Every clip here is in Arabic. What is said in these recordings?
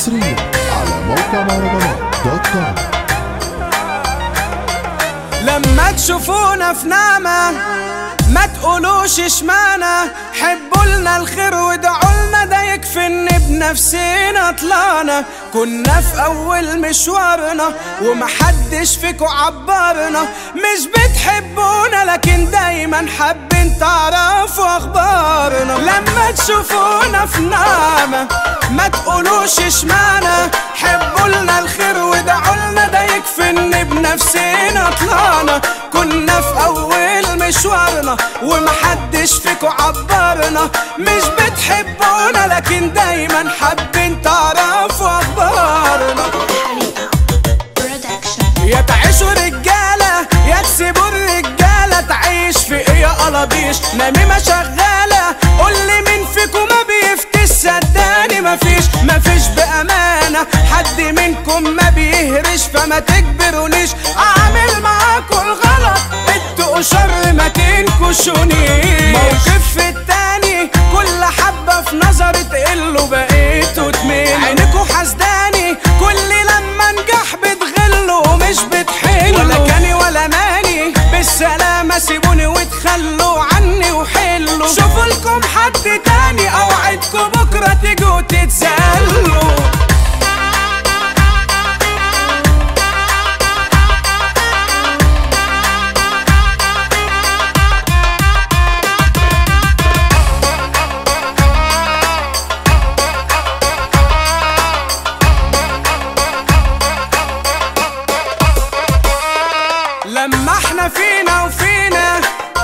حصريا على موقع مهرجانات دوت كوم. لما تشوفونا في نعمة ما تقولوش اشمعنى. حبوا لنا الخير وادعوا لنا ده يكفي ان بنفسنا طلعنا. كنا في أول مشوارنا ومحدش فيكو عبرنا. مش بتحبونا لكن دايما حابين تعرفوا تشوفونا في نعمة ما تقولوش اشمعنى. حبوا لنا الخير وادعوا لنا ده يكفي ان بنفسنا طلعنا كنا في أول مشوارنا ومحدش فيكو عبرنا. مش بتحبونا لكن دايما حابين تعرفوا أخبارنا. يا تعيشوا رجالة يا تسيبوا الرجالة. تعيش في إيه يا قلبيش نميمة شغالة. قولي فيكم ما بيفتش صدقني مفيش مفيش بأمانة. حد منكم ما بيهرش فما تكبرونيش أعمل معاكم الغلط. أنتوا شر ما تنكشونيش. موقف التاني كل حبة في نظري تقلوا بقيتوا تميل عينكوا حسداني كل لما انجح بتغلوا مش بتحلوا ولا كاني ولا ماني. بالسلامة سيبوني وتخلوا عني وحلوا. شوفوا لكم حد تاني. فينا وفينا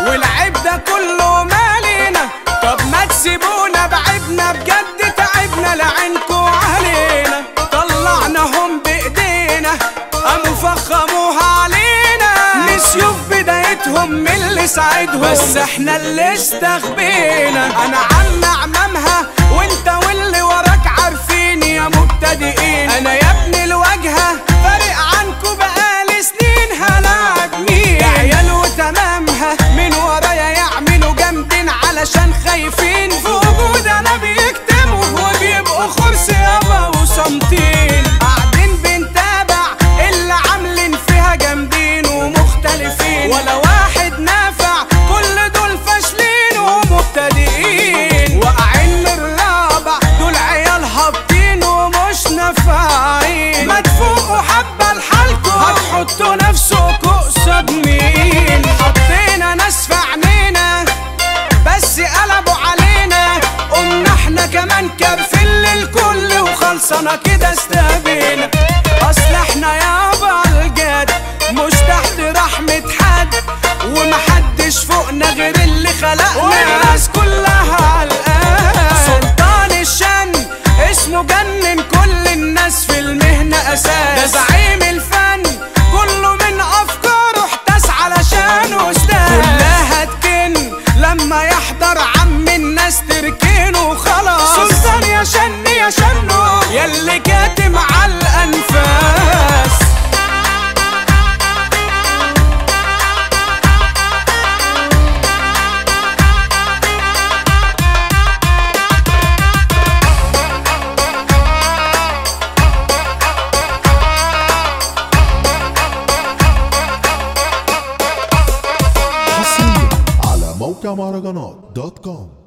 والعيب ده كله مالينا. طب ما تسيبونا بعدنا بجد تعبنا لعينكوا علينا طلعناهم بإيدينا قاموا فخموها علينا. نسيوا في بدايتهم من اللي ساعدهم بس إحنا اللي استخبينا أنا عم للكل وخلصنا كده استهبينا أصل إحنا يابا الجد مش تحت رحمة حد ومحدش فوقنا غير اللي خلقنا. والناس islamaragana.com